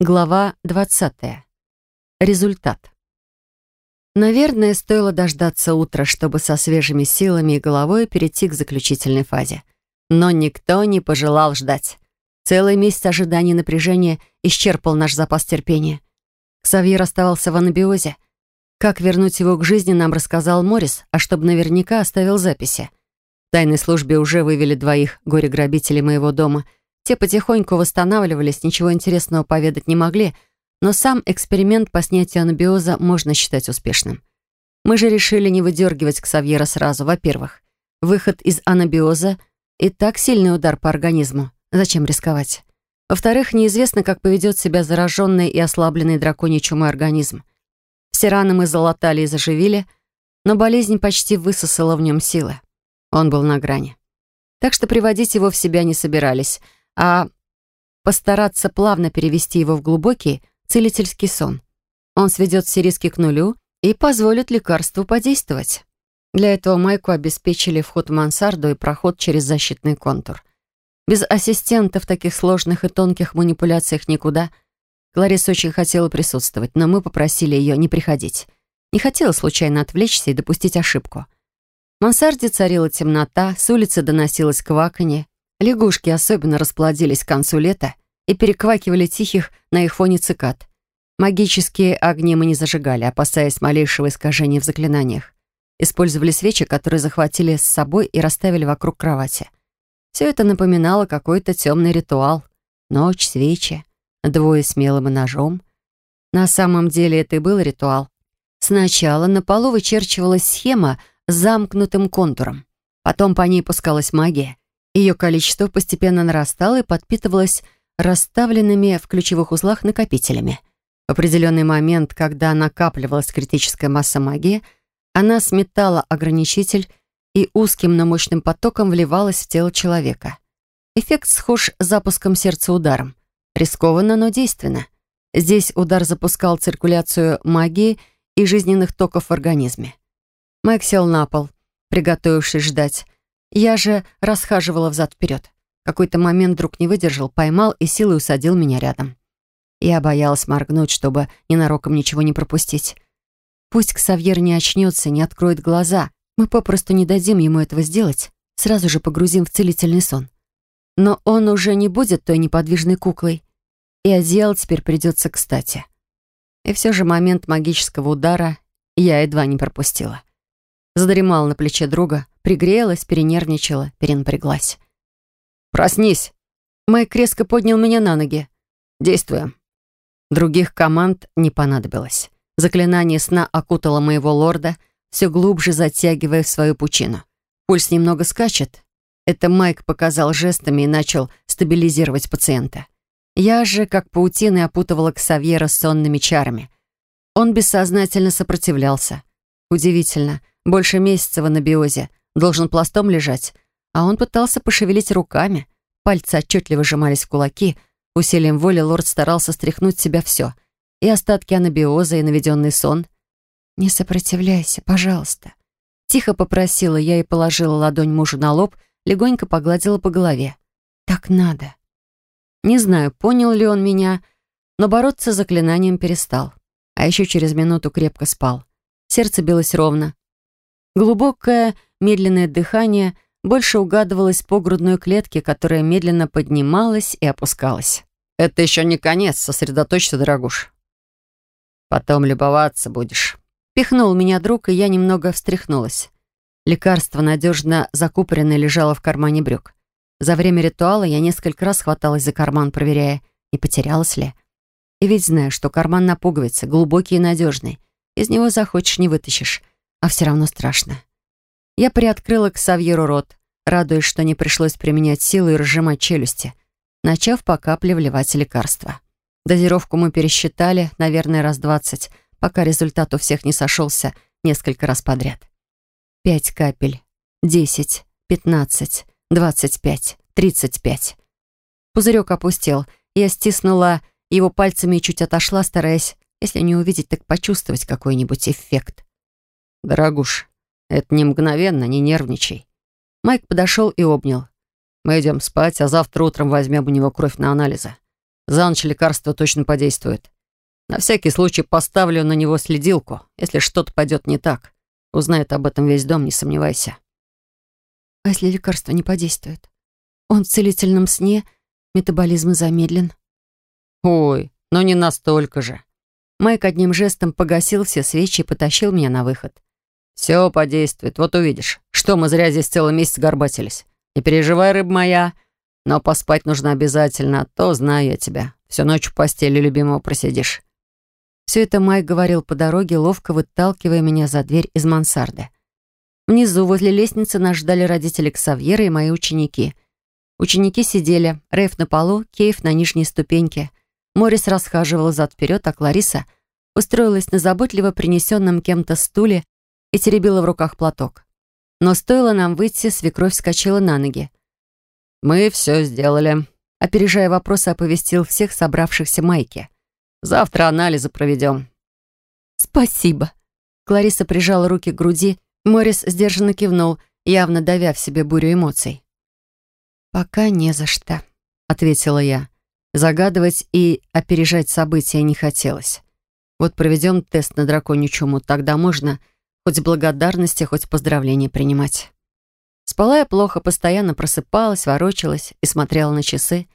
Глава 20. Результат. Наверное, стоило дождаться утра, чтобы со свежими силами и головой перейти к заключительной фазе. Но никто не пожелал ждать. Целый месяц ожидания напряжения исчерпал наш запас терпения. Ксавьер оставался в анабиозе. Как вернуть его к жизни, нам рассказал Морис, а чтобы наверняка оставил записи. В тайной службе уже вывели двоих горе-грабителей моего дома — те потихоньку восстанавливались, ничего интересного поведать не могли, но сам эксперимент по снятию анабиоза можно считать успешным. Мы же решили не выдергивать Ксавьера сразу. Во-первых, выход из анабиоза и так сильный удар по организму. Зачем рисковать? Во-вторых, неизвестно, как поведет себя зараженный и ослабленный драконий чумой организм. Все раны мы залатали и заживили, но болезнь почти высосала в нем силы. Он был на грани. Так что приводить его в себя не собирались — а постараться плавно перевести его в глубокий целительский сон. Он сведет все риски к нулю и позволит лекарству подействовать. Для этого Майку обеспечили вход в мансарду и проход через защитный контур. Без ассистента в таких сложных и тонких манипуляциях никуда. Клариса очень хотела присутствовать, но мы попросили ее не приходить. Не хотела случайно отвлечься и допустить ошибку. В мансарде царила темнота, с улицы доносилось кваканье, Лягушки особенно расплодились к концу лета и переквакивали тихих на их фоне цикад. Магические огни мы не зажигали, опасаясь малейшего искажения в заклинаниях. Использовали свечи, которые захватили с собой и расставили вокруг кровати. Все это напоминало какой-то темный ритуал. Ночь, свечи, двое смелым и ножом. На самом деле это и был ритуал. Сначала на полу вычерчивалась схема с замкнутым контуром. Потом по ней пускалась магия — ее количество постепенно нарастало и подпитывалось расставленными в ключевых узлах накопителями. В определенный момент, когда накапливалась критическая масса магии, она сметала ограничитель и узким, но мощным потоком вливалась в тело человека. Эффект схож с запуском сердца ударом. Рискованно, но действенно. Здесь удар запускал циркуляцию магии и жизненных токов в организме. Майк сел на пол, приготовившись ждать, я же расхаживала взад-вперед. Какой-то момент друг не выдержал, поймал и силой усадил меня рядом. Я боялась моргнуть, чтобы ненароком ничего не пропустить. Пусть Ксавьер не очнется, не откроет глаза. Мы попросту не дадим ему этого сделать. Сразу же погрузим в целительный сон. Но он уже не будет той неподвижной куклой. И одеяло теперь придется кстати. И все же момент магического удара я едва не пропустила. Задремала на плече друга, пригрелась, перенервничала, перенапряглась. «Проснись!» Майк резко поднял меня на ноги. «Действуем!» Других команд не понадобилось. Заклинание сна окутало моего лорда, все глубже затягивая в свою пучину. Пульс немного скачет. Это Майк показал жестами и начал стабилизировать пациента. Я же, как паутины, опутывала Ксавьера сонными чарами. Он бессознательно сопротивлялся. Удивительно, больше месяца в анабиозе, должен пластом лежать, а он пытался пошевелить руками. Пальцы отчетливо сжимались в кулаки. Усилием воли лорд старался стряхнуть с себя все. И остатки анабиоза, и наведенный сон. «Не сопротивляйся, пожалуйста». Тихо попросила я и положила ладонь мужу на лоб, легонько погладила по голове. «Так надо». Не знаю, понял ли он меня, но бороться с заклинанием перестал. А еще через минуту крепко спал. Сердце билось ровно, Глубокое, медленное дыхание больше угадывалось по грудной клетке, которая медленно поднималась и опускалась. «Это еще не конец, сосредоточься, дорогуш. Потом любоваться будешь». Пихнул меня друг, и я немного встряхнулась. Лекарство, надежно закупоренное, лежало в кармане брюк. За время ритуала я несколько раз хваталась за карман, проверяя, не потерялась ли. И ведь знаю, что карман на пуговице, глубокий и надежный. Из него захочешь, не вытащишь а все равно страшно. Я приоткрыла к Савьеру рот, радуясь, что не пришлось применять силу и разжимать челюсти, начав по капле вливать лекарства. Дозировку мы пересчитали, наверное, раз двадцать, пока результат у всех не сошелся несколько раз подряд. Пять капель, десять, пятнадцать, двадцать пять, тридцать пять. Пузырек опустел. Я стиснула его пальцами и чуть отошла, стараясь, если не увидеть, так почувствовать какой-нибудь эффект. «Дорогуш, это не мгновенно, не нервничай». Майк подошел и обнял. «Мы идем спать, а завтра утром возьмем у него кровь на анализы. За ночь лекарство точно подействует. На всякий случай поставлю на него следилку. Если что-то пойдет не так, узнает об этом весь дом, не сомневайся. А если лекарство не подействует? Он в целительном сне, метаболизм замедлен. Ой, но не настолько же. Майк одним жестом погасил все свечи и потащил меня на выход. «Все подействует, вот увидишь. Что мы зря здесь целый месяц горбатились. Не переживай, рыб моя, но поспать нужно обязательно, а то знаю я тебя. Всю ночь в постели любимого просидишь». Все это Майк говорил по дороге, ловко выталкивая меня за дверь из мансарды. Внизу, возле лестницы, нас ждали родители Ксавьера и мои ученики. Ученики сидели, Рейф на полу, Кейв на нижней ступеньке. Морис расхаживал зад-вперед, а Клариса устроилась на заботливо принесенном кем-то стуле и теребила в руках платок. Но стоило нам выйти, свекровь вскочила на ноги. «Мы все сделали», — опережая вопросы, оповестил всех собравшихся Майки. «Завтра анализы проведем». «Спасибо». Клариса прижала руки к груди, Морис сдержанно кивнул, явно давя в себе бурю эмоций. «Пока не за что», — ответила я. Загадывать и опережать события не хотелось. Вот проведем тест на драконью чуму, тогда можно Хоть благодарности, хоть поздравления принимать. Спала я плохо, постоянно просыпалась, ворочалась и смотрела на часы.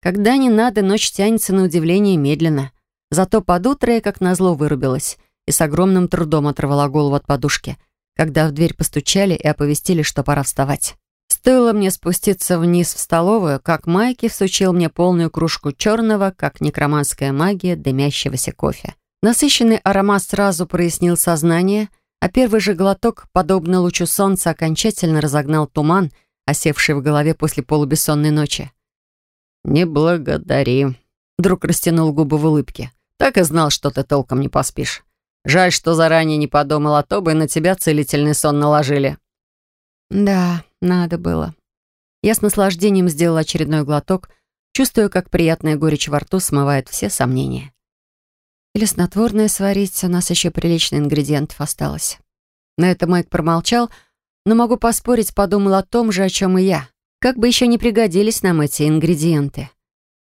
Когда не надо, ночь тянется на удивление медленно. Зато под утро я, как назло, вырубилась и с огромным трудом оторвала голову от подушки, когда в дверь постучали и оповестили, что пора вставать. Стоило мне спуститься вниз в столовую, как Майки всучил мне полную кружку черного, как некроманская магия, дымящегося кофе. Насыщенный аромат сразу прояснил сознание, а первый же глоток, подобно лучу солнца, окончательно разогнал туман, осевший в голове после полубессонной ночи. «Не благодари», — друг растянул губы в улыбке. «Так и знал, что ты толком не поспишь. Жаль, что заранее не подумал, а то бы на тебя целительный сон наложили». «Да, надо было». Я с наслаждением сделала очередной глоток, чувствуя, как приятная горечь во рту смывает все сомнения. Или снотворное сварить, у нас еще прилично ингредиентов осталось. На это Майк промолчал, но могу поспорить, подумал о том же, о чем и я. Как бы еще не пригодились нам эти ингредиенты.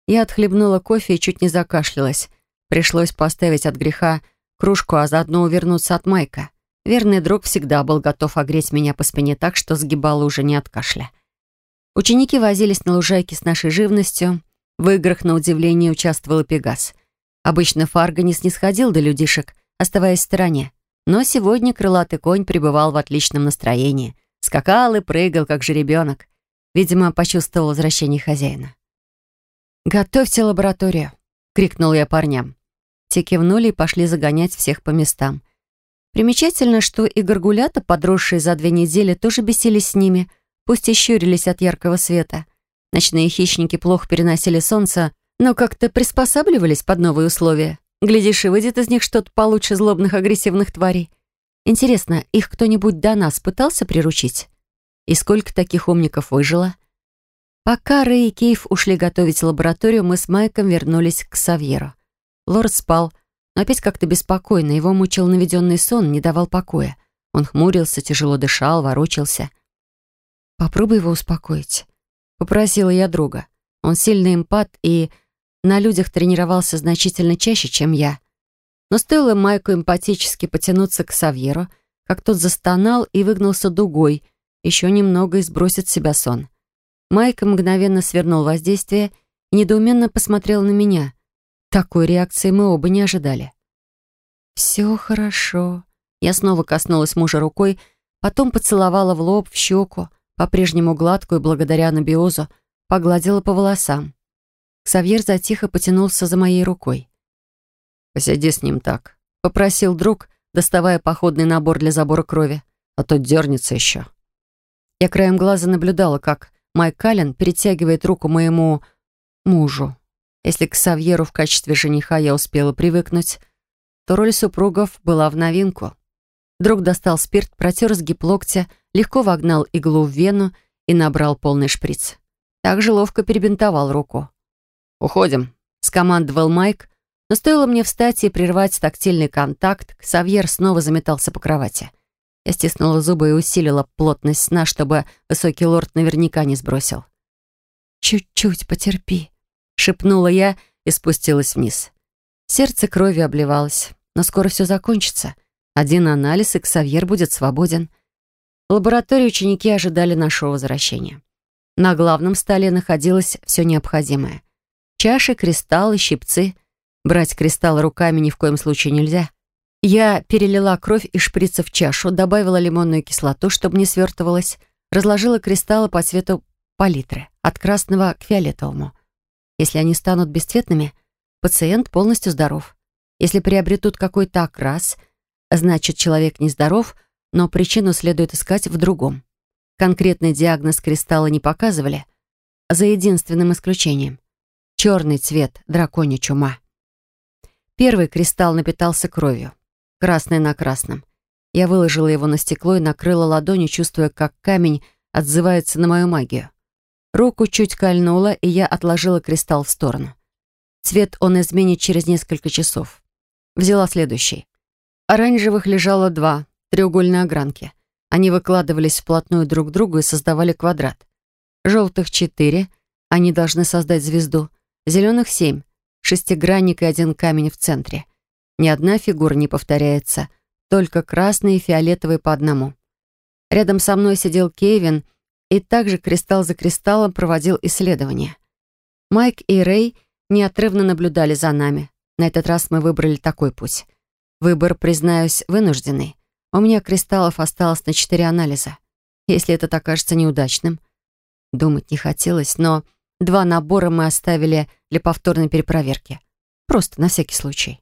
Я отхлебнула кофе и чуть не закашлялась. Пришлось поставить от греха кружку, а заодно увернуться от Майка. Верный друг всегда был готов огреть меня по спине так, что сгибала уже не от кашля. Ученики возились на лужайке с нашей живностью. В играх, на удивление, участвовал и Пегас — Обычно Фарго не снисходил до людишек, оставаясь в стороне. Но сегодня крылатый конь пребывал в отличном настроении. Скакал и прыгал, как жеребенок. Видимо, почувствовал возвращение хозяина. «Готовьте лабораторию!» — крикнул я парням. Те кивнули и пошли загонять всех по местам. Примечательно, что и горгулята, подросшие за две недели, тоже бесились с ними, пусть и щурились от яркого света. Ночные хищники плохо переносили солнце, но как-то приспосабливались под новые условия. Глядишь, и выйдет из них что-то получше злобных агрессивных тварей. Интересно, их кто-нибудь до нас пытался приручить? И сколько таких умников выжило? Пока Рэй и Кейв ушли готовить лабораторию, мы с Майком вернулись к Савьеру. Лорд спал, но опять как-то беспокойно. Его мучил наведенный сон, не давал покоя. Он хмурился, тяжело дышал, ворочался. «Попробуй его успокоить», — попросила я друга. Он сильный эмпат и на людях тренировался значительно чаще, чем я. Но стоило Майку эмпатически потянуться к Савьеру, как тот застонал и выгнулся дугой, еще немного и сбросит с себя сон. Майк мгновенно свернул воздействие и недоуменно посмотрел на меня. Такой реакции мы оба не ожидали. «Все хорошо». Я снова коснулась мужа рукой, потом поцеловала в лоб, в щеку, по-прежнему гладкую благодаря анабиозу, погладила по волосам. Ксавьер затихо потянулся за моей рукой. «Посиди с ним так», — попросил друг, доставая походный набор для забора крови, а то дернется еще. Я краем глаза наблюдала, как Майк Каллен перетягивает руку моему мужу. Если к Савьеру в качестве жениха я успела привыкнуть, то роль супругов была в новинку. Друг достал спирт, протер сгиб локтя, легко вогнал иглу в вену и набрал полный шприц. Также ловко перебинтовал руку. «Уходим», — скомандовал Майк, но стоило мне встать и прервать тактильный контакт, Ксавьер снова заметался по кровати. Я стиснула зубы и усилила плотность сна, чтобы высокий лорд наверняка не сбросил. «Чуть-чуть потерпи», — шепнула я, и спустилась вниз. Сердце крови обливалось, но скоро все закончится. Один анализ, и Ксавьер будет свободен. В лаборатории ученики ожидали нашего возвращения. На главном столе находилось все необходимое. Чаши, кристаллы, щипцы. Брать кристаллы руками ни в коем случае нельзя. Я перелила кровь из шприца в чашу, добавила лимонную кислоту, чтобы не свертывалась, разложила кристаллы по цвету палитры, от красного к фиолетовому. Если они станут бесцветными, пациент полностью здоров. Если приобретут какой-то окрас, значит, человек нездоров, но причину следует искать в другом. Конкретный диагноз кристалла не показывали, за единственным исключением. Черный цвет, драконья чума. Первый кристалл напитался кровью. Красный на красном. Я выложила его на стекло и накрыла ладонью, чувствуя, как камень отзывается на мою магию. Руку чуть кольнула, и я отложила кристалл в сторону. Цвет он изменит через несколько часов. Взяла следующий. Оранжевых лежало два, треугольные огранки. Они выкладывались вплотную друг к другу и создавали квадрат. Желтых четыре, они должны создать звезду. Зеленых семь, шестигранник и один камень в центре. Ни одна фигура не повторяется, только красные и фиолетовые по одному. Рядом со мной сидел Кевин и также кристалл за кристаллом проводил исследования. Майк и Рэй неотрывно наблюдали за нами. На этот раз мы выбрали такой путь. Выбор, признаюсь, вынужденный. У меня кристаллов осталось на четыре анализа. Если этот окажется неудачным. Думать не хотелось, но два набора мы оставили для повторной перепроверки. Просто на всякий случай.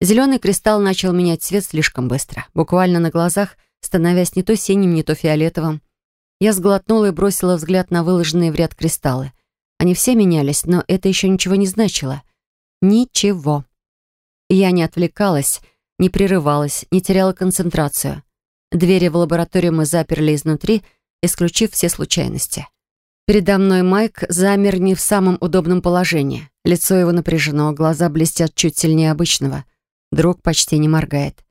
Зеленый кристалл начал менять цвет слишком быстро, буквально на глазах, становясь не то синим, не то фиолетовым. Я сглотнула и бросила взгляд на выложенные в ряд кристаллы. Они все менялись, но это еще ничего не значило. Ничего. Я не отвлекалась, не прерывалась, не теряла концентрацию. Двери в лабораторию мы заперли изнутри, исключив все случайности. Передо мной Майк замер не в самом удобном положении. Лицо его напряжено, глаза блестят чуть сильнее обычного. Друг почти не моргает.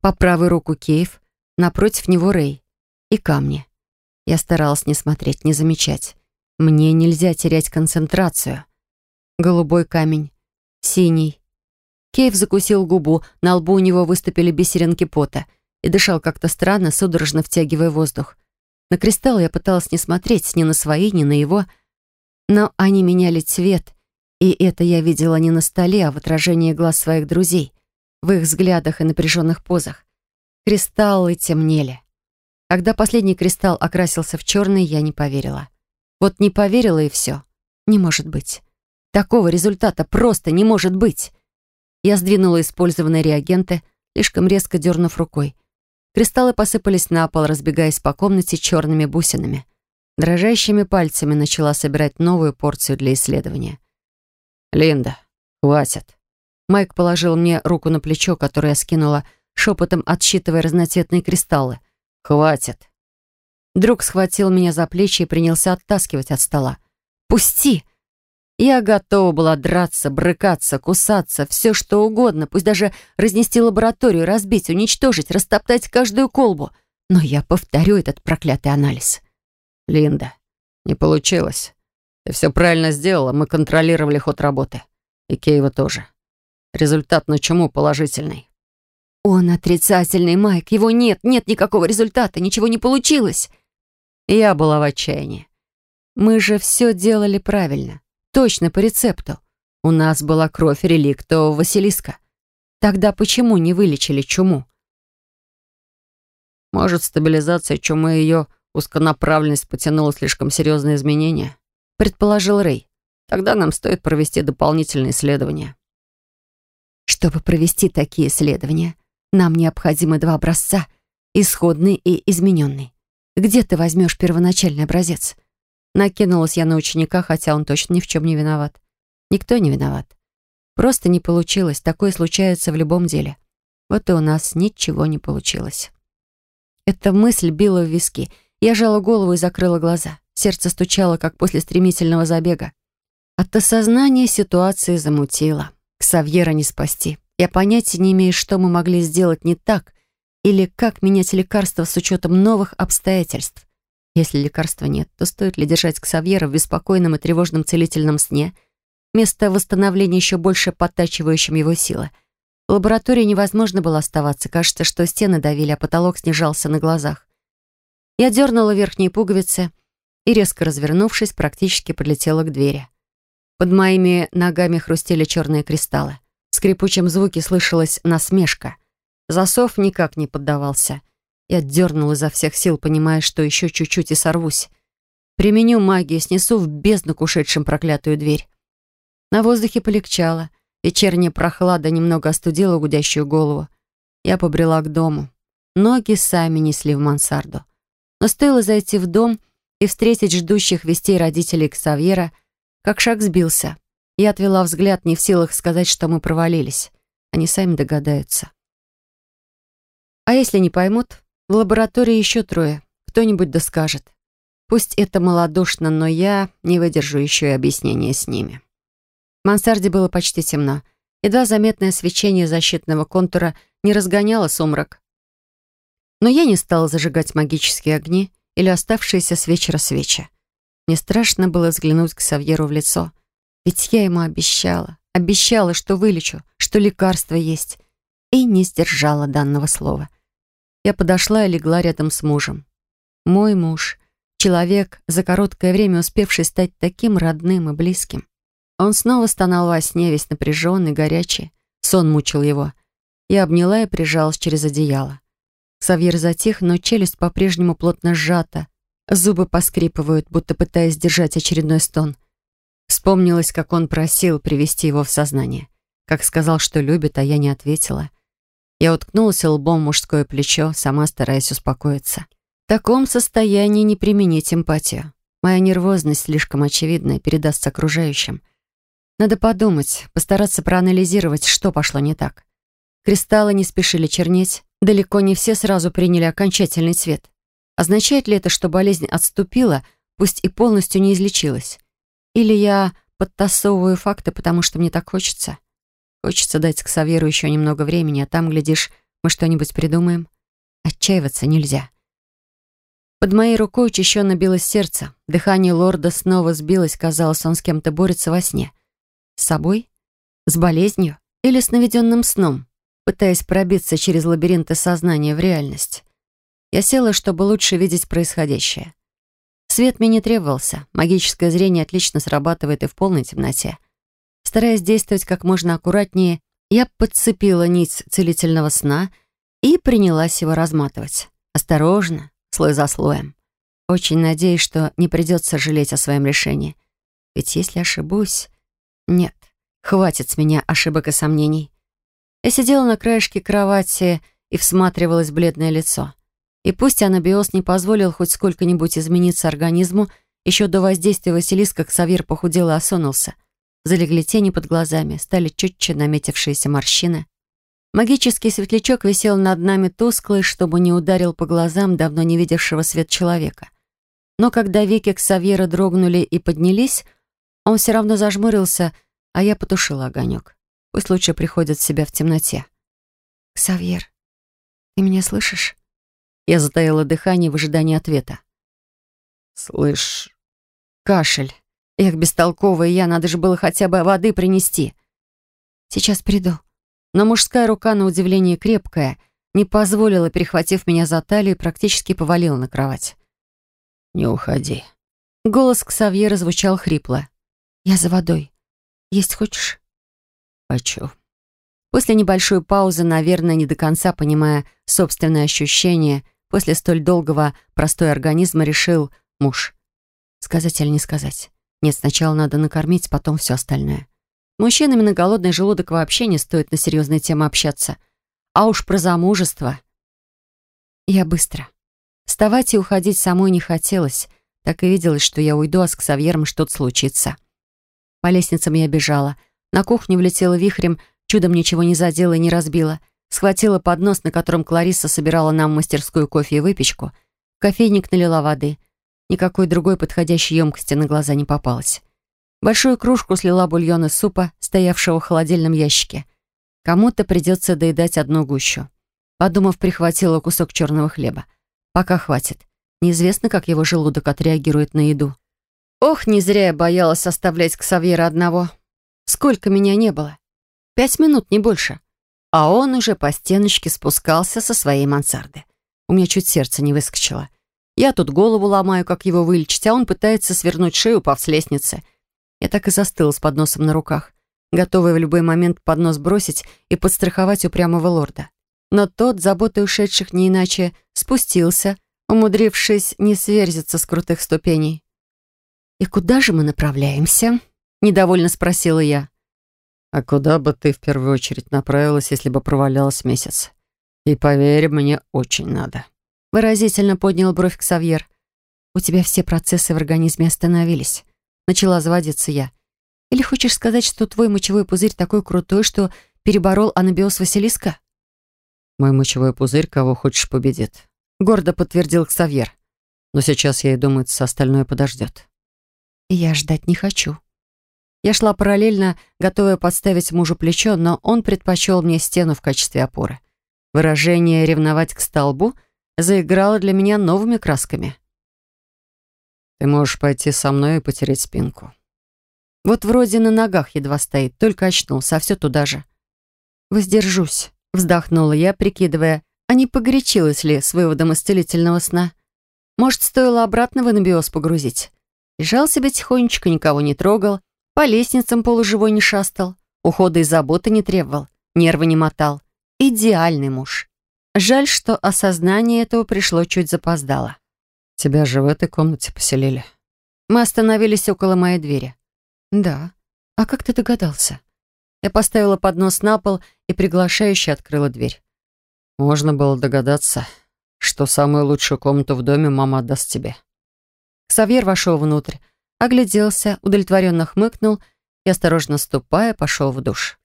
По правой руку Кейв, напротив него Рэй. И камни. Я старалась не смотреть, не замечать. Мне нельзя терять концентрацию. Голубой камень, синий, Кейв закусил губу, на лбу у него выступили бисеринки пота и дышал как-то странно, судорожно втягивая воздух. На кристалл я пыталась не смотреть ни на свои, ни на его, но они меняли цвет, и это я видела не на столе, а в отражении глаз своих друзей, в их взглядах и напряженных позах. Кристаллы темнели. Когда последний кристалл окрасился в черный, я не поверила. Вот не поверила и все. Не может быть. Такого результата просто не может быть. Я сдвинула использованные реагенты, слишком резко дернув рукой. Кристаллы посыпались на пол, разбегаясь по комнате черными бусинами. Дрожащими пальцами начала собирать новую порцию для исследования. «Линда, хватит». Майк положил мне руку на плечо, которое я скинула, шепотом отсчитывая разноцветные кристаллы. «Хватит». Друг схватил меня за плечи и принялся оттаскивать от стола. «Пусти!» Я готова была драться, брыкаться, кусаться, все что угодно, пусть даже разнести лабораторию, разбить, уничтожить, растоптать каждую колбу. Но я повторю этот проклятый анализ. Линда, не получилось. Ты все правильно сделала, мы контролировали ход работы. И Кейва тоже. Результат на чему положительный? Он отрицательный, Майк. Его нет, нет никакого результата, ничего не получилось. Я была в отчаянии. Мы же все делали правильно. Точно по рецепту. У нас была кровь реликтового Василиска. Тогда почему не вылечили чуму? Может, стабилизация чумы и ее узконаправленность потянула слишком серьезные изменения? Предположил Рэй. Тогда нам стоит провести дополнительные исследования. Чтобы провести такие исследования, нам необходимы два образца, исходный и измененный. Где ты возьмешь первоначальный образец? Накинулась я на ученика, хотя он точно ни в чем не виноват. Никто не виноват. Просто не получилось. Такое случается в любом деле. Вот и у нас ничего не получилось. Эта мысль била в виски. Я жала голову и закрыла глаза. Сердце стучало, как после стремительного забега. От осознания ситуации замутило. Ксавьера не спасти. Я понятия не имею, что мы могли сделать не так, или как менять лекарства с учетом новых обстоятельств. Если лекарства нет, то стоит ли держать Ксавьера в беспокойном и тревожном целительном сне? место восстановления еще больше подтачивающим его силы. В лаборатории невозможно было оставаться. Кажется, что стены давили, а потолок снижался на глазах. Я дернула верхние пуговицы и, резко развернувшись, практически подлетела к двери. Под моими ногами хрустели черные кристаллы. В скрипучем звуке слышалась насмешка. Засов никак не поддавался. Я дернула изо всех сил, понимая, что еще чуть-чуть и сорвусь. Применю магию, снесу в бездну к ушедшим проклятую дверь. На воздухе полегчало. Вечерняя прохлада немного остудила гудящую голову. Я побрела к дому. Ноги сами несли в мансарду. Но стоило зайти в дом и встретить ждущих вестей родителей Ксавьера, как шаг сбился. Я отвела взгляд, не в силах сказать, что мы провалились. Они сами догадаются. А если не поймут, в лаборатории еще трое. Кто-нибудь доскажет. Пусть это малодушно, но я не выдержу еще и объяснения с ними. В мансарде было почти темно. Едва заметное свечение защитного контура не разгоняло сумрак. Но я не стала зажигать магические огни или оставшиеся с вечера свечи. Мне страшно было взглянуть к Савьеру в лицо. Ведь я ему обещала, обещала, что вылечу, что лекарство есть. И не сдержала данного слова. Я подошла и легла рядом с мужем. Мой муж, человек, за короткое время успевший стать таким родным и близким. Он снова стонал во сне, весь напряженный, горячий. Сон мучил его. Я обняла и прижалась через одеяло. Савьер затих, но челюсть по-прежнему плотно сжата. Зубы поскрипывают, будто пытаясь сдержать очередной стон. Вспомнилось, как он просил привести его в сознание. Как сказал, что любит, а я не ответила. Я уткнулась лбом в мужское плечо, сама стараясь успокоиться. В таком состоянии не применить эмпатию. Моя нервозность слишком очевидна и передастся окружающим. Надо подумать, постараться проанализировать, что пошло не так. Кристаллы не спешили чернеть, далеко не все сразу приняли окончательный цвет. Означает ли это, что болезнь отступила, пусть и полностью не излечилась? Или я подтасовываю факты, потому что мне так хочется? Хочется дать Ксаверу еще немного времени, а там, глядишь, мы что-нибудь придумаем. Отчаиваться нельзя. Под моей рукой учащенно билось сердце. Дыхание лорда снова сбилось, казалось, он с кем-то борется во сне. С собой? С болезнью? Или с наведенным сном, пытаясь пробиться через лабиринты сознания в реальность? Я села, чтобы лучше видеть происходящее. Свет мне не требовался. Магическое зрение отлично срабатывает и в полной темноте. Стараясь действовать как можно аккуратнее, я подцепила нить целительного сна и принялась его разматывать. Осторожно, слой за слоем. Очень надеюсь, что не придется жалеть о своем решении. Ведь если ошибусь... Нет, хватит с меня ошибок и сомнений. Я сидела на краешке кровати и всматривалась в бледное лицо. И пусть анабиоз не позволил хоть сколько-нибудь измениться организму, еще до воздействия Василиска Ксавир похудел и осунулся — Залегли тени под глазами, стали четче наметившиеся морщины. Магический светлячок висел над нами тусклый, чтобы не ударил по глазам давно не видевшего свет человека. Но когда веки Ксавьера дрогнули и поднялись, он все равно зажмурился, а я потушила огонек. Пусть лучше приходит в себя в темноте. «Ксавьер, ты меня слышишь?» Я затаила дыхание в ожидании ответа. «Слышь...» Кашель. Эх, бестолковая я, надо же было хотя бы воды принести. Сейчас приду. Но мужская рука, на удивление крепкая, не позволила, перехватив меня за талию, практически повалила на кровать. «Не уходи». Голос Ксавьера звучал хрипло. «Я за водой. Есть хочешь?» «Хочу». После небольшой паузы, наверное, не до конца понимая собственные ощущения, после столь долгого простой организма решил муж. Сказать или не сказать? Нет, сначала надо накормить, потом все остальное. Мужчинами на голодный желудок вообще не стоит на серьезные темы общаться. А уж про замужество. Я быстро. Вставать и уходить самой не хотелось. Так и виделось, что я уйду, а с Ксавьером что-то случится. По лестницам я бежала. На кухню влетела вихрем, чудом ничего не задела и не разбила. Схватила поднос, на котором Клариса собирала нам мастерскую кофе и выпечку. В кофейник налила воды. Никакой другой подходящей емкости на глаза не попалось. Большую кружку слила бульон из супа, стоявшего в холодильном ящике. Кому-то придется доедать одну гущу. Подумав, прихватила кусок черного хлеба. Пока хватит. Неизвестно, как его желудок отреагирует на еду. Ох, не зря я боялась оставлять Ксавьера одного. Сколько меня не было? Пять минут, не больше. А он уже по стеночке спускался со своей мансарды. У меня чуть сердце не выскочило. Я тут голову ломаю, как его вылечить, а он пытается свернуть шею, упав с лестницы. Я так и застыла с подносом на руках, готовая в любой момент поднос бросить и подстраховать упрямого лорда. Но тот, заботой ушедших не иначе, спустился, умудрившись не сверзиться с крутых ступеней. «И куда же мы направляемся?» — недовольно спросила я. «А куда бы ты в первую очередь направилась, если бы провалялась месяц? И поверь, мне очень надо». Выразительно поднял бровь Ксавьер. «У тебя все процессы в организме остановились». Начала заводиться я. «Или хочешь сказать, что твой мочевой пузырь такой крутой, что переборол анабиоз Василиска?» «Мой мочевой пузырь кого хочешь победит», — гордо подтвердил Ксавьер. «Но сейчас, я и думаю, остальное подождет». «Я ждать не хочу», я шла параллельно, готовая подставить мужу плечо, но он предпочел мне стену в качестве опоры. Выражение «ревновать к столбу» заиграло для меня новыми красками. «Ты можешь пойти со мной и потереть спинку». Вот вроде на ногах едва стоит, только очнулся, а все туда же. «Воздержусь», — вздохнула я, прикидывая, а не погорячилась ли с выводом исцелительного сна. Может, стоило обратно в анабиоз погрузить. Лежал себе тихонечко, никого не трогал, по лестницам полуживой не шастал, ухода и заботы не требовал, нервы не мотал. Идеальный муж. Жаль, что осознание этого пришло чуть запоздало. «Тебя же в этой комнате поселили?» Мы остановились около моей двери. «Да. А как ты догадался?» Я поставила поднос на пол и приглашающе открыла дверь. «Можно было догадаться, что самую лучшую комнату в доме мама отдаст тебе». Савьер вошел внутрь, огляделся, удовлетворенно хмыкнул и, осторожно ступая, пошел в душ.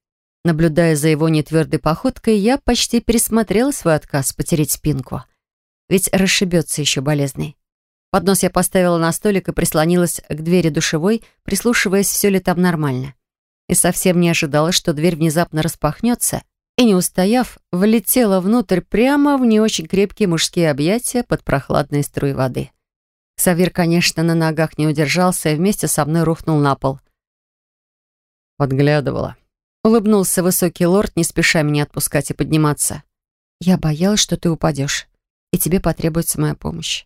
Наблюдая за его нетвердой походкой, я почти пересмотрела свой отказ потереть спинку. Ведь расшибется еще болезный. Поднос я поставила на столик и прислонилась к двери душевой, прислушиваясь, все ли там нормально. И совсем не ожидала, что дверь внезапно распахнется, и, не устояв, влетела внутрь прямо в не очень крепкие мужские объятия под прохладной струей воды. Савир, конечно, на ногах не удержался и вместе со мной рухнул на пол. Подглядывала. Улыбнулся высокий лорд, не спеша меня отпускать и подниматься. Я боялась, что ты упадешь, и тебе потребуется моя помощь.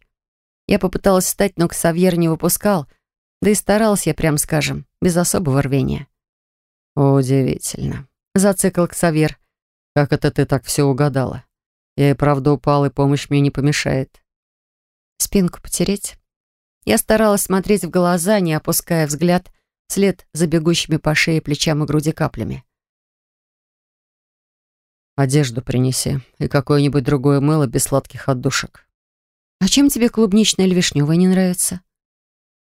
Я попыталась встать, но Ксавьер не выпускал, да и старалась я, прям скажем, без особого рвения. «Удивительно», — зацикл Ксавьер. «Как это ты так все угадала? Я и правда упал, и помощь мне не помешает». Спинку потереть? Я старалась смотреть в глаза, не опуская взгляд вслед за бегущими по шее, плечам и груди каплями. «Одежду принеси и какое-нибудь другое мыло без сладких отдушек». «А чем тебе клубничное или вишневое не нравится?»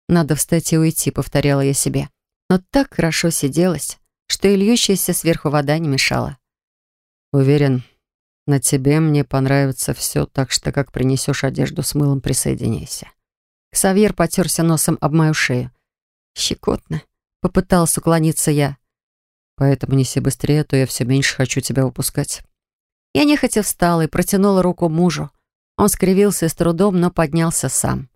«Надо встать и уйти», — повторяла я себе. Но так хорошо сиделась, что и льющаяся сверху вода не мешала. «Уверен, на тебе мне понравится все, так что как принесешь одежду с мылом, присоединяйся». Ксавьер потерся носом об мою шею. «Щекотно», — попытался уклониться я. «Поэтому неси быстрее, а то я все меньше хочу тебя выпускать». Я нехотя встала и протянула руку мужу. Он скривился с трудом, но поднялся сам.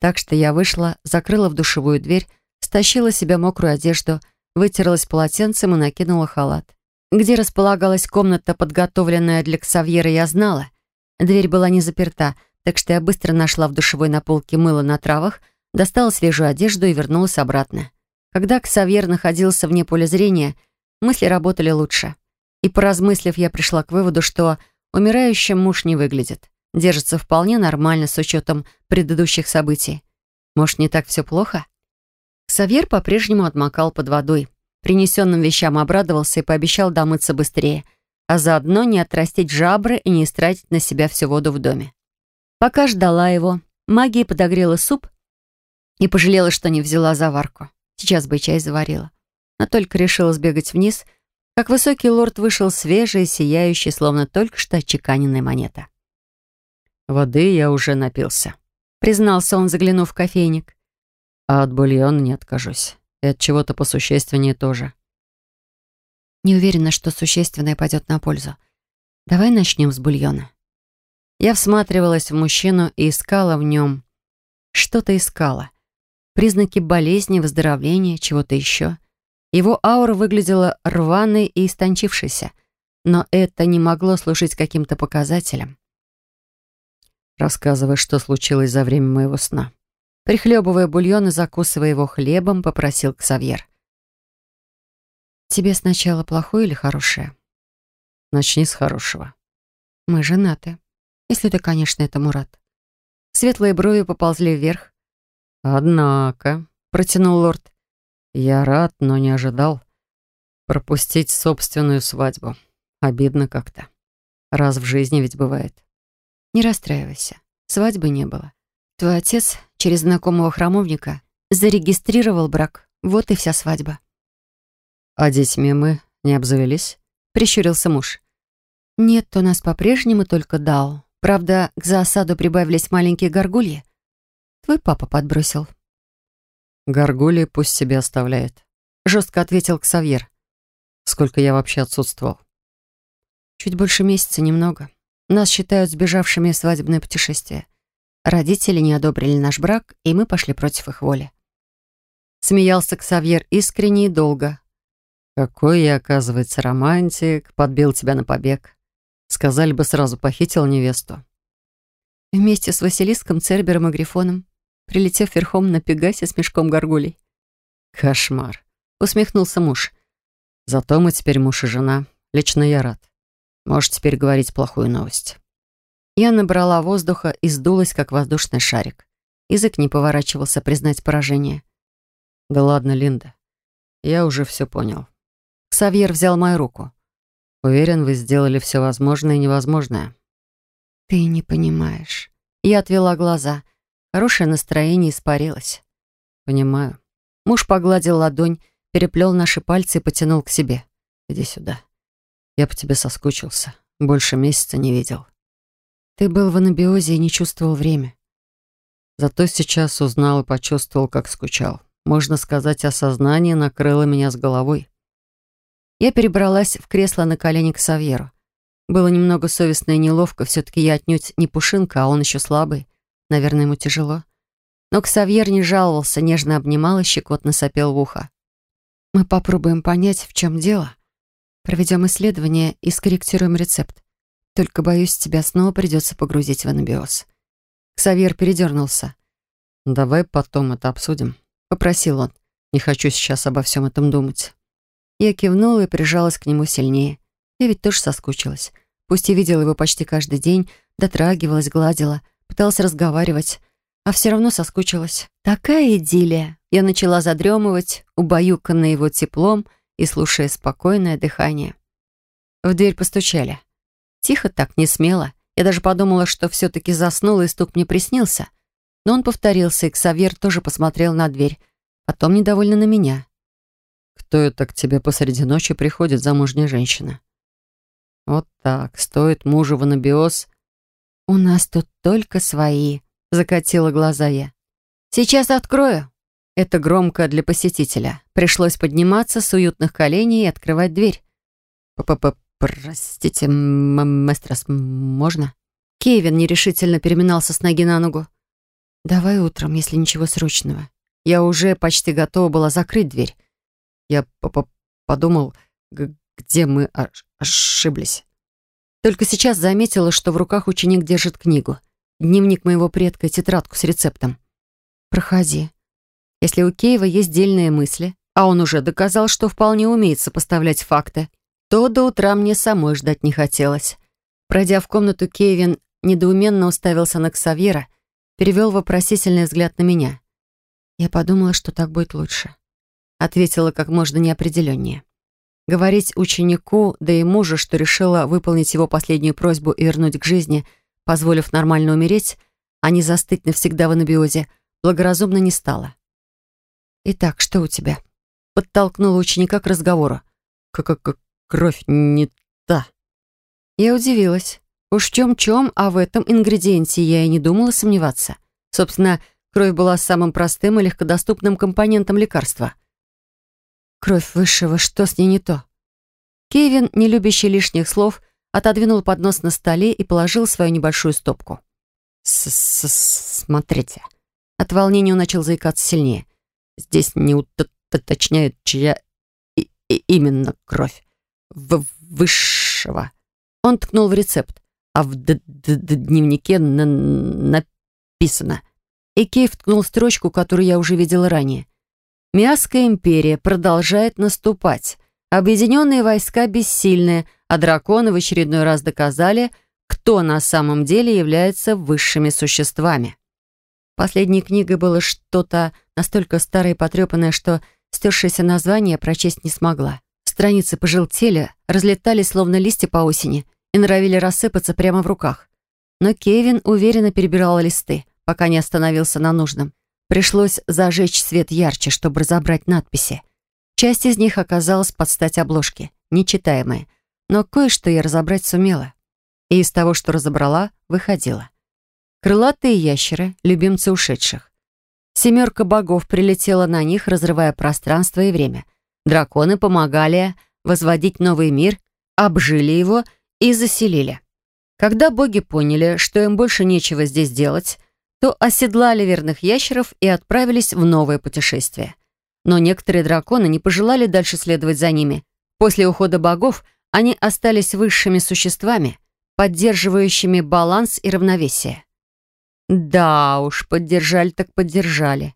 Так что я вышла, закрыла в душевую дверь, стащила себе мокрую одежду, вытерлась полотенцем и накинула халат. Где располагалась комната, подготовленная для Ксавьера, я знала. Дверь была не заперта, так что я быстро нашла в душевой на полке мыло на травах, достала свежую одежду и вернулась обратно. Когда Ксавьер находился вне поля зрения, мысли работали лучше. И поразмыслив, я пришла к выводу, что умирающим муж не выглядит. Держится вполне нормально с учетом предыдущих событий. Может, не так все плохо? Ксавьер по-прежнему отмокал под водой. Принесенным вещам обрадовался и пообещал домыться быстрее, а заодно не отрастить жабры и не истратить на себя всю воду в доме. Пока ждала его, магия подогрела суп и пожалела, что не взяла заварку. Сейчас бы чай заварила. Но только решила сбегать вниз, как высокий лорд вышел свежий, сияющий, словно только что отчеканенная монета. «Воды я уже напился», — признался он, заглянув в кофейник. «А от бульона не откажусь». И от чего-то посущественнее тоже. Не уверена, что существенное пойдет на пользу. Давай начнем с бульона. Я всматривалась в мужчину и искала в нем. Что-то искала. Признаки болезни, выздоровления, чего-то еще. Его аура выглядела рваной и истончившейся, но это не могло служить каким-то показателем. Рассказывай, что случилось за время моего сна. Прихлебывая бульон и закусывая его хлебом, попросил Ксавьер. «Тебе сначала плохое или хорошее?» «Начни с хорошего». «Мы женаты. Если ты, конечно, это Мурат». Светлые брови поползли вверх. «Однако», — протянул лорд, — «я рад, но не ожидал пропустить собственную свадьбу. Обидно как-то. Раз в жизни ведь бывает». «Не расстраивайся. Свадьбы не было. Твой отец через знакомого храмовника зарегистрировал брак. Вот и вся свадьба». «А детьми мы не обзавелись?» — прищурился муж. «Нет, у нас по-прежнему только Дао. Правда, к засаду прибавились маленькие горгульи. Твой папа подбросил». «Горгульи пусть себе оставляет», — жестко ответил Ксавьер. «Сколько я вообще отсутствовал?» «Чуть больше месяца, немного. Нас считают сбежавшими в свадебное путешествие. Родители не одобрили наш брак, и мы пошли против их воли». Смеялся Ксавьер искренне и долго. «Какой я, оказывается, романтик, подбил тебя на побег. Сказали бы, сразу похитил невесту. Вместе с Василиском, Цербером и Грифоном, прилетев верхом на Пегасе с мешком горгулей. Кошмар. Усмехнулся муж. Зато мы теперь муж и жена. Лично я рад. Можешь теперь говорить плохую новость. Я набрала воздуха и сдулась, как воздушный шарик. Язык не поворачивался признать поражение. Да ладно, Линда. Я уже все понял. Ксавьер взял мою руку. Уверен, вы сделали все возможное и невозможное. Ты не понимаешь. Я отвела глаза. Хорошее настроение испарилось. Понимаю. Муж погладил ладонь, переплел наши пальцы и потянул к себе. Иди сюда. Я по тебе соскучился. Больше месяца не видел. Ты был в анабиозе и не чувствовал время. Зато сейчас узнал и почувствовал, как скучал. Можно сказать, осознание накрыло меня с головой. Я перебралась в кресло на колени к Савьеру. Было немного совестно и неловко, все-таки я отнюдь не пушинка, а он еще слабый. Наверное, ему тяжело. Но Ксавьер не жаловался, нежно обнимал и щекотно сопел в ухо. «Мы попробуем понять, в чем дело. Проведем исследование и скорректируем рецепт. Только, боюсь, тебя снова придется погрузить в анабиоз». Ксавьер передернулся. «Давай потом это обсудим», — попросил он. «Не хочу сейчас обо всем этом думать». Я кивнула и прижалась к нему сильнее. Я ведь тоже соскучилась. Пусть и видела его почти каждый день, дотрагивалась, гладила, пыталась разговаривать, а все равно соскучилась. Такая идиллия. Я начала задремывать, убаюканная его теплом и слушая спокойное дыхание. В дверь постучали. Тихо так, не смело. Я даже подумала, что все-таки заснула, и стук мне приснился. Но он повторился, и Ксавьер тоже посмотрел на дверь. Потом недовольно на меня. Кто это к тебе посреди ночи приходит, замужняя женщина? Вот так, стоит мужу в анабиоз. У нас тут только свои, закатила глаза я. Сейчас открою. Это громко для посетителя. Пришлось подниматься с уютных коленей и открывать дверь. П -п -п «Простите, мастерас, можно?» Кевин нерешительно переминался с ноги на ногу. «Давай утром, если ничего срочного». Я уже почти готова была закрыть дверь. Я подумал, где мы ошиблись. Только сейчас заметила, что в руках ученик держит книгу. Дневник моего предка и тетрадку с рецептом. Проходи. Если у Кеева есть дельные мысли, а он уже доказал, что вполне умеет сопоставлять факты, то до утра мне самой ждать не хотелось. Пройдя в комнату, Кевин недоуменно уставился на Ксавьера, перевел вопросительный взгляд на меня. Я подумала, что так будет лучше ответила как можно неопределеннее. Говорить ученику, да и мужу, что решила выполнить его последнюю просьбу и вернуть к жизни, позволив нормально умереть, а не застыть навсегда в анабиозе, благоразумно не стало. «Итак, что у тебя?» Подтолкнула ученика к разговору. «Как-как кровь не та». Я удивилась. Уж в чем-чем, а в этом ингредиенте я и не думала сомневаться. Собственно, кровь была самым простым и легкодоступным компонентом лекарства. Кровь высшего, что с ней не то? Кевин, не любящий лишних слов, отодвинул поднос на столе и положил свою небольшую стопку. С -с «Смотрите». От волнения он начал заикаться сильнее. «Здесь не уточняют, чья И именно кровь. В высшего. Он ткнул в рецепт, а в д -д -д дневнике на написано. И Кейв ткнул строчку, которую я уже видела ранее. Миасская империя продолжает наступать. Объединенные войска бессильны, а драконы в очередной раз доказали, кто на самом деле является высшими существами. Последней книгой было что-то настолько старое и потрепанное, что стершееся название прочесть не смогла. Страницы пожелтели, разлетались, словно листья по осени, и норовили рассыпаться прямо в руках. Но Кевин уверенно перебирал листы, пока не остановился на нужном. Пришлось зажечь свет ярче, чтобы разобрать надписи. Часть из них оказалась под стать обложке, нечитаемая, но кое-что я разобрать сумела и из того, что разобрала, выходила. Крылатые ящеры, любимцы ушедших. Семерка богов прилетела на них, разрывая пространство и время. Драконы помогали возводить новый мир, обжили его и заселили. Когда боги поняли, что им больше нечего здесь делать, то оседлали верных ящеров и отправились в новое путешествие. Но некоторые драконы не пожелали дальше следовать за ними. После ухода богов они остались высшими существами, поддерживающими баланс и равновесие. Да уж, поддержали так поддержали.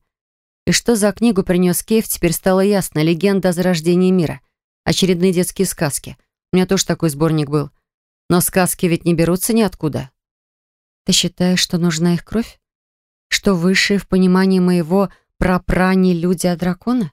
И что за книгу принес Кейв, теперь стало ясно. Легенда о зарождении мира. Очередные детские сказки. У меня тоже такой сборник был. Но сказки ведь не берутся ниоткуда. Ты считаешь, что нужна их кровь? Что высшие в понимании моего прапрани люди от дракона?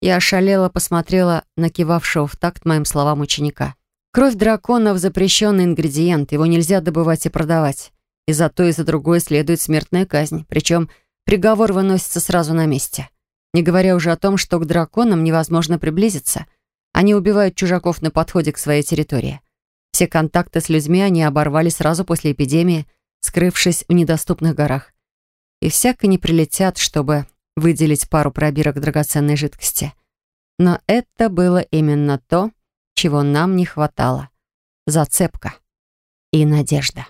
Я ошалела, посмотрела на кивавшего в такт моим словам ученика. Кровь драконов — запрещенный ингредиент, его нельзя добывать и продавать. И за то, и за другое следует смертная казнь. Причем приговор выносится сразу на месте. Не говоря уже о том, что к драконам невозможно приблизиться. Они убивают чужаков на подходе к своей территории. Все контакты с людьми они оборвали сразу после эпидемии, скрывшись в недоступных горах. И всяко не прилетят, чтобы выделить пару пробирок драгоценной жидкости. Но это было именно то, чего нам не хватало. Зацепка и надежда.